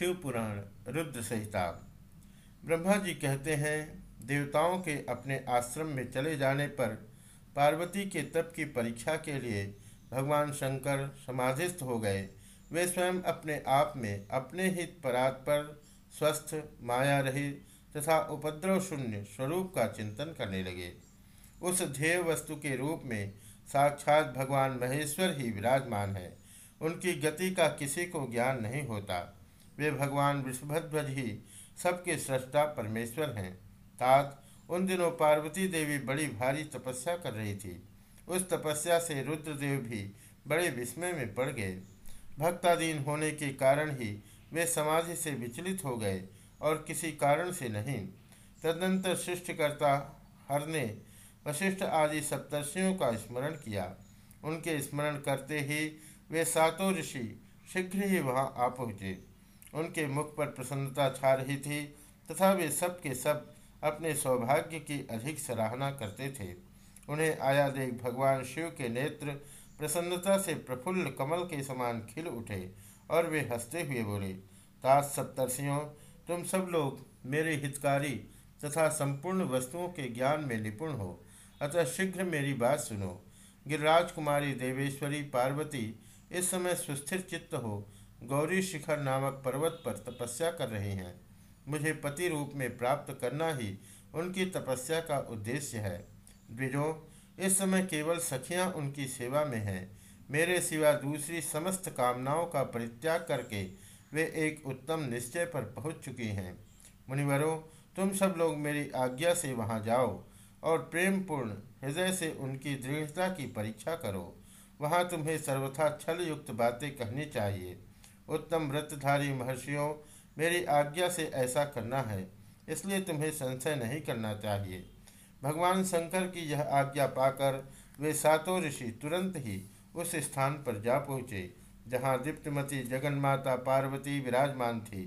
शिव पुराण रुद्र संहिता। ब्रह्मा जी कहते हैं, देवताओं के अपने आश्रम में चले जाने पर पार्वती के तप की परीक्षा के लिए भगवान शंकर समाधिस्थ हो गए। वे स्वयं अपने आप में अपने ही परात पर स्वस्थ माया रहित तथा उपद्रव शून्य स्वरूप का चिंतन करने लगे। उस ध्येय वस्तु के रूप में साक्षात भगवान महेश्वर ही विराजमान है। उनकी गति का किसी को ज्ञान नहीं होता। वे भगवान विष्णुध्वज ही सबके सृष्टा परमेश्वर हैं। तात, उन दिनों पार्वती देवी बड़ी भारी तपस्या कर रही थी। उस तपस्या से रुद्रदेव भी बड़े विस्मय में पड़ गए। भक्ताधीन होने के कारण ही वे समाधि से विचलित हो गए और किसी कारण से नहीं। तदनंतर सृष्टिकर्ता हर ने वशिष्ठ आदि सप्तर्षियों का स्मरण किया। उनके स्मरण करते ही वे सातों ऋषि शीघ्र ही वहाँ आ पहुँचे। उनके मुख पर प्रसन्नता छा रही थी तथा वे सब के सब अपने सौभाग्य की अधिक सराहना करते थे। उन्हें आया देख भगवान शिव के नेत्र प्रसन्नता से प्रफुल्ल कमल के समान खिल उठे और वे हँसते हुए बोले ताज सप्तर्षियों, तुम सब लोग मेरे हितकारी तथा संपूर्ण वस्तुओं के ज्ञान में निपुण हो। अतः शीघ्र मेरी बात सुनो। गिरिराज कुमारी देवेश्वरी पार्वती इस समय सुस्थिर चित्त हो गौरी शिखर नामक पर्वत पर तपस्या कर रहे हैं। मुझे पति रूप में प्राप्त करना ही उनकी तपस्या का उद्देश्य है। द्विजों, इस समय केवल सखियाँ उनकी सेवा में हैं। मेरे सिवा दूसरी समस्त कामनाओं का परित्याग करके वे एक उत्तम निश्चय पर पहुँच चुकी हैं। मुनिवरों, तुम सब लोग मेरी आज्ञा से वहाँ जाओ और प्रेम पूर्ण हृदय से उनकी दृढ़ता की परीक्षा करो। वहाँ तुम्हें सर्वथा छल युक्त बातें कहनी चाहिए। उत्तम व्रतधारी महर्षियों, मेरी आज्ञा से ऐसा करना है, इसलिए तुम्हें संशय नहीं करना चाहिए। भगवान शंकर की यह आज्ञा पाकर वे सातों ऋषि तुरंत ही उस स्थान पर जा पहुँचे, जहाँ दीप्तमती जगन्माता पार्वती विराजमान थी।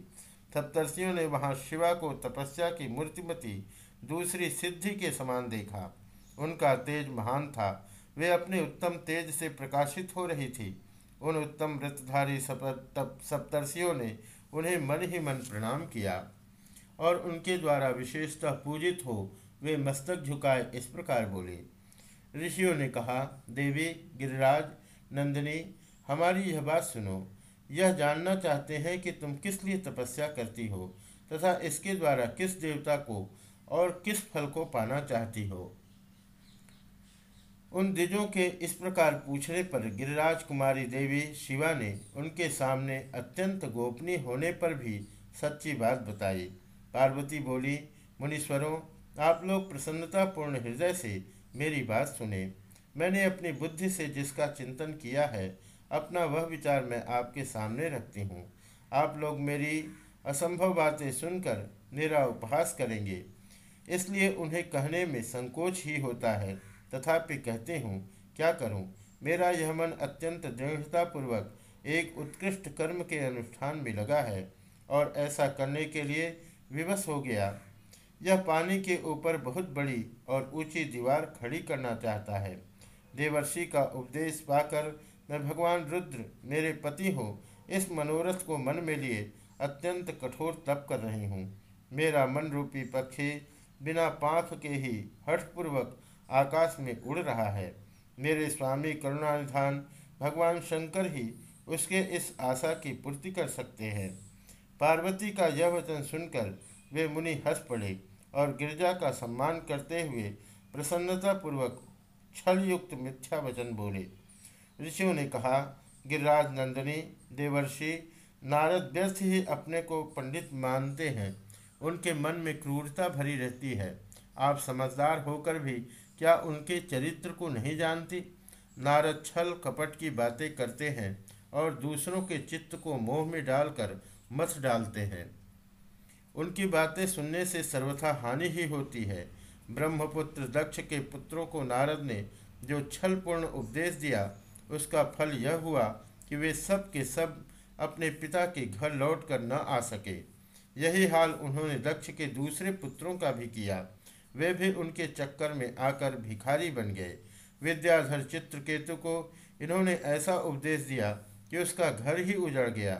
सप्तर्षियों ने वहाँ शिवा को तपस्या की मूर्तिमती दूसरी सिद्धि के समान देखा। उनका तेज महान था। वे अपने उत्तम तेज से प्रकाशित हो रही थी। उन उत्तम व्रतधारी सप्तर्षियों ने उन्हें मन ही मन प्रणाम किया और उनके द्वारा विशेषतः पूजित हो वे मस्तक झुकाए इस प्रकार बोले। ऋषियों ने कहा, देवी, गिरिराज, नंदिनी, हमारी यह बात सुनो। यह जानना चाहते हैं कि तुम किस लिए तपस्या करती हो तथा इसके द्वारा किस देवता को और किस फल को पाना चाहती हो। उन द्विजों के इस प्रकार पूछने पर गिरिराज कुमारी देवी शिवा ने उनके सामने अत्यंत गोपनीय होने पर भी सच्ची बात बताई। पार्वती बोली, मुनीश्वरों, आप लोग प्रसन्नतापूर्ण हृदय से मेरी बात सुने। मैंने अपनी बुद्धि से जिसका चिंतन किया है, अपना वह विचार मैं आपके सामने रखती हूँ। आप लोग मेरी असंभव बातें सुनकर मेरा उपहास करेंगे। इसलिए उन्हें कहने में संकोच ही होता है। तथापि कहते हूँ, क्या करूँ? मेरा यह मन अत्यंत दृढ़तापूर्वक एक उत्कृष्ट कर्म के अनुष्ठान में लगा है और ऐसा करने के लिए विवश हो गया। यह पानी के ऊपर बहुत बड़ी और ऊँची दीवार खड़ी करना चाहता है। देवर्षि का उपदेश पाकर मैं, भगवान रुद्र, मेरे पति हो, इस मनोरथ को मन में लिए अत्यंत कठोर तप कर रही हूँ। मेरा मन रूपी पक्षी बिना पाख के ही हठपूर्वक आकाश में उड़ रहा है। मेरे स्वामी करुणानिधान, भगवान शंकर ही उसके इस आशा की पूर्ति कर सकते हैं। पार्वती का यह वचन सुनकर वे मुनि हंस पड़े और गिरजा का सम्मान करते हुए प्रसन्नतापूर्वक छल युक्त मिथ्या वचन बोले। ऋषियों ने कहा, गिरिराज नंदिनी, देवर्षि, नारद व्यर्थ ही अपने को पंडित मानते हैं। उनके मन में क्रूरता भरी रहती है। आप समझदार होकर भी क्या उनके चरित्र को नहीं जानती? नारद छल कपट की बातें करते हैं और दूसरों के चित्त को मोह में डालकर मत डालते हैं। उनकी बातें सुनने से सर्वथा हानि ही होती है। ब्रह्मपुत्र दक्ष के पुत्रों को नारद ने जो छलपूर्ण उपदेश दिया, उसका फल यह हुआ कि वे सब के सब अपने पिता के घर लौटकर न आ सके। यही हाल उन्होंने दक्ष के दूसरे पुत्रों का भी किया। वे भी उनके चक्कर में आकर भिखारी बन गए। विद्याधर चित्रकेतु को इन्होंने ऐसा उपदेश दिया कि उसका घर ही उजड़ गया।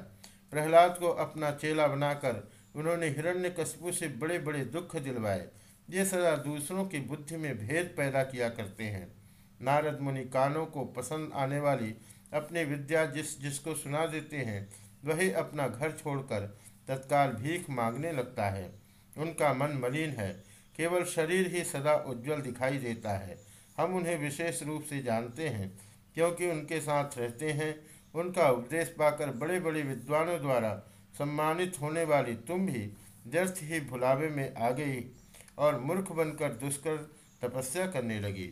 प्रहलाद को अपना चेला बनाकर उन्होंने हिरण्यकशिपु से बड़े बड़े दुख दिलवाए। ये सदा दूसरों की बुद्धि में भेद पैदा किया करते हैं। नारद मुनि कानों को पसंद आने वाली अपनी विद्या जिस जिसको सुना देते हैं, वही अपना घर छोड़कर तत्काल भीख मांगने लगता है। उनका मन मलिन है। केवल शरीर ही सदा उज्जवल दिखाई देता है। हम उन्हें विशेष रूप से जानते हैं, क्योंकि उनके साथ रहते हैं। उनका उपदेश पाकर बड़े बड़े विद्वानों द्वारा सम्मानित होने वाली तुम भी व्यर्थ ही भुलावे में आ गई और मूर्ख बनकर दुष्कर तपस्या करने लगी।